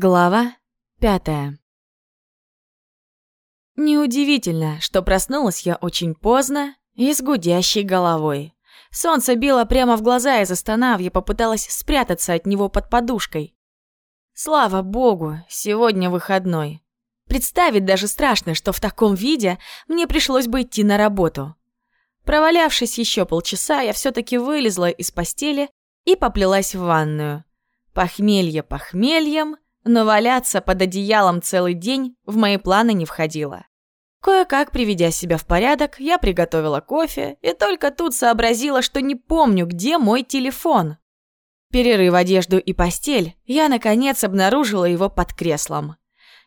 Глава пятая Неудивительно, что проснулась я очень поздно и с гудящей головой. Солнце било прямо в глаза, и застонав, я попыталась спрятаться от него под подушкой. Слава богу, сегодня выходной. Представить даже страшно, что в таком виде мне пришлось бы идти на работу. Провалявшись еще полчаса, я все-таки вылезла из постели и поплелась в ванную. Похмелье похмельем — но валяться под одеялом целый день в мои планы не входило. Кое-как приведя себя в порядок, я приготовила кофе и только тут сообразила, что не помню, где мой телефон. Перерыв одежду и постель, я, наконец, обнаружила его под креслом.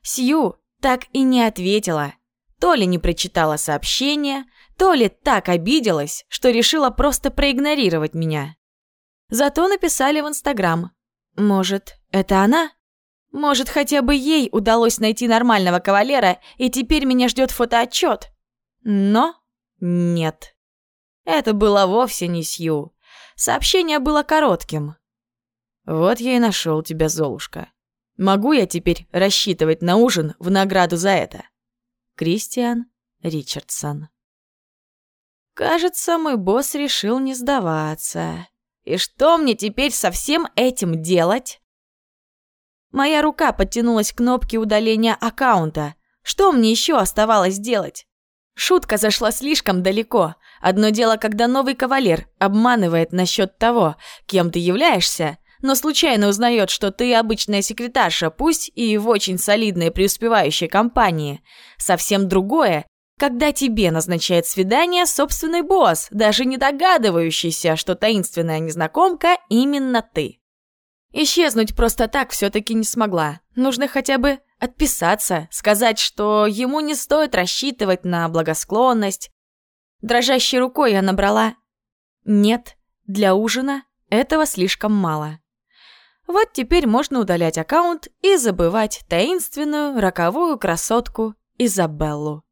Сью так и не ответила. То ли не прочитала сообщение, то ли так обиделась, что решила просто проигнорировать меня. Зато написали в Инстаграм. Может, это она? Может, хотя бы ей удалось найти нормального кавалера, и теперь меня ждет фотоотчет. Но нет. Это было вовсе не Сью. Сообщение было коротким. «Вот я и нашел тебя, Золушка. Могу я теперь рассчитывать на ужин в награду за это?» Кристиан Ричардсон. Кажется, мой босс решил не сдаваться. И что мне теперь со всем этим делать? Моя рука подтянулась к кнопке удаления аккаунта. Что мне еще оставалось делать? Шутка зашла слишком далеко. Одно дело, когда новый кавалер обманывает насчет того, кем ты являешься, но случайно узнает, что ты обычная секретарша, пусть и в очень солидной преуспевающей компании. Совсем другое, когда тебе назначает свидание собственный босс, даже не догадывающийся, что таинственная незнакомка именно ты. Исчезнуть просто так все-таки не смогла. Нужно хотя бы отписаться, сказать, что ему не стоит рассчитывать на благосклонность. Дрожащей рукой я набрала «Нет, для ужина этого слишком мало». Вот теперь можно удалять аккаунт и забывать таинственную роковую красотку Изабеллу.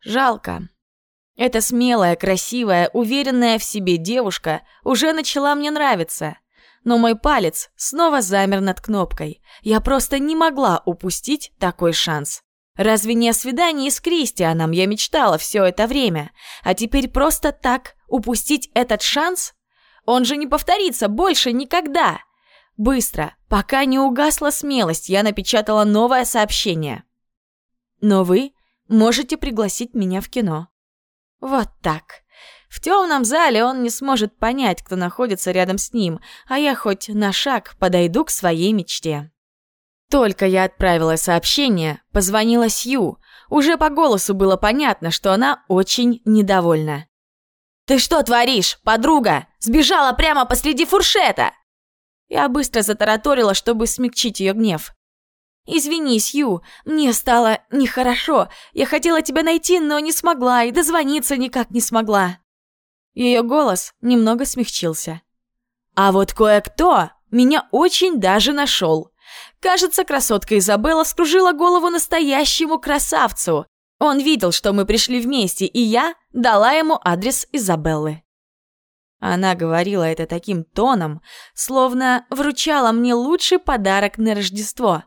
Жалко. Эта смелая, красивая, уверенная в себе девушка уже начала мне нравиться – но мой палец снова замер над кнопкой. Я просто не могла упустить такой шанс. Разве не о свидании с Кристианом я мечтала все это время? А теперь просто так упустить этот шанс? Он же не повторится больше никогда. Быстро, пока не угасла смелость, я напечатала новое сообщение. Но вы можете пригласить меня в кино. Вот так. В темном зале он не сможет понять, кто находится рядом с ним, а я хоть на шаг подойду к своей мечте. Только я отправила сообщение, позвонила Сью. Уже по голосу было понятно, что она очень недовольна. «Ты что творишь, подруга? Сбежала прямо посреди фуршета!» Я быстро затараторила, чтобы смягчить ее гнев. «Извини, Сью, мне стало нехорошо. Я хотела тебя найти, но не смогла и дозвониться никак не смогла». Ее голос немного смягчился. А вот кое-кто меня очень даже нашел. Кажется, красотка Изабелла скружила голову настоящему красавцу. Он видел, что мы пришли вместе, и я дала ему адрес Изабеллы. Она говорила это таким тоном, словно вручала мне лучший подарок на Рождество.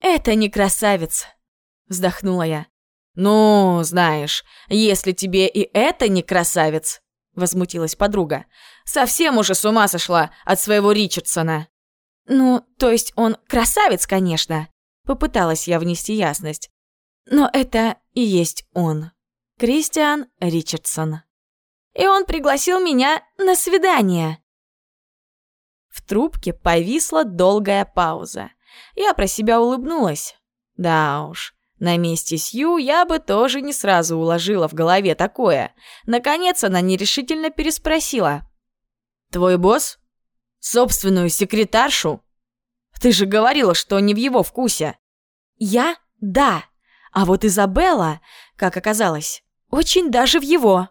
«Это не красавец», — вздохнула я. «Ну, знаешь, если тебе и это не красавец, возмутилась подруга. «Совсем уже с ума сошла от своего Ричардсона!» «Ну, то есть он красавец, конечно!» Попыталась я внести ясность. «Но это и есть он. Кристиан Ричардсон. И он пригласил меня на свидание!» В трубке повисла долгая пауза. Я про себя улыбнулась. Да уж, на месте Сью я бы тоже не сразу уложила в голове такое. Наконец она нерешительно переспросила. «Твой босс? Собственную секретаршу? Ты же говорила, что не в его вкусе». «Я? Да. А вот Изабелла, как оказалось, очень даже в его».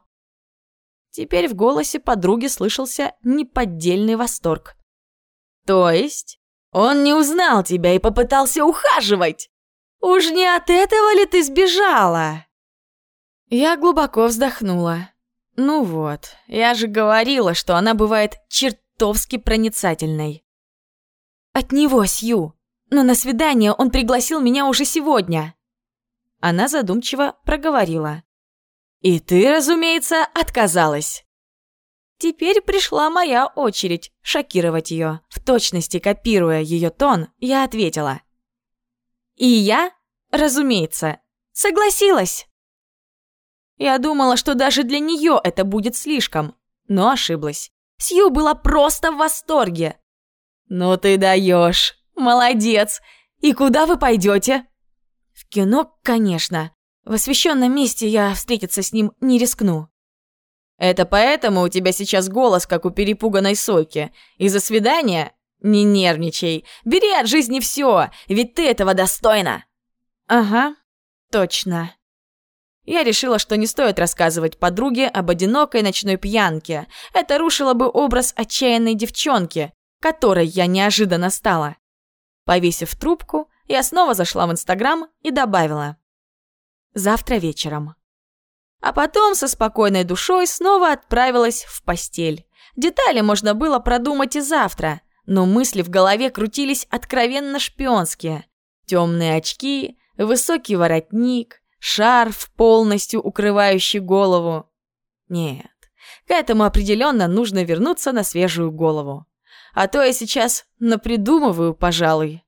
Теперь в голосе подруги слышался неподдельный восторг. «То есть он не узнал тебя и попытался ухаживать?» Уж не от этого ли ты сбежала?» Я глубоко вздохнула. Ну вот, я же говорила, что она бывает чертовски проницательной. От него, Сью. но на свидание он пригласил меня уже сегодня». Она задумчиво проговорила. «И ты, разумеется, отказалась». Теперь пришла моя очередь шокировать ее. В точности копируя ее тон, я ответила. «И я, разумеется, согласилась». Я думала, что даже для нее это будет слишком, но ошиблась. Сью была просто в восторге. «Ну ты даешь, молодец! И куда вы пойдете?» «В кино, конечно. В освещенном месте я встретиться с ним не рискну». «Это поэтому у тебя сейчас голос, как у перепуганной сойки. Из-за свидания? Не нервничай. Бери от жизни все, ведь ты этого достойна». «Ага, точно». Я решила, что не стоит рассказывать подруге об одинокой ночной пьянке. Это рушило бы образ отчаянной девчонки, которой я неожиданно стала. Повесив трубку, я снова зашла в Инстаграм и добавила. Завтра вечером. А потом со спокойной душой снова отправилась в постель. Детали можно было продумать и завтра, но мысли в голове крутились откровенно шпионские. Темные очки, высокий воротник, шарф, полностью укрывающий голову. Нет, к этому определенно нужно вернуться на свежую голову. А то я сейчас напридумываю, пожалуй.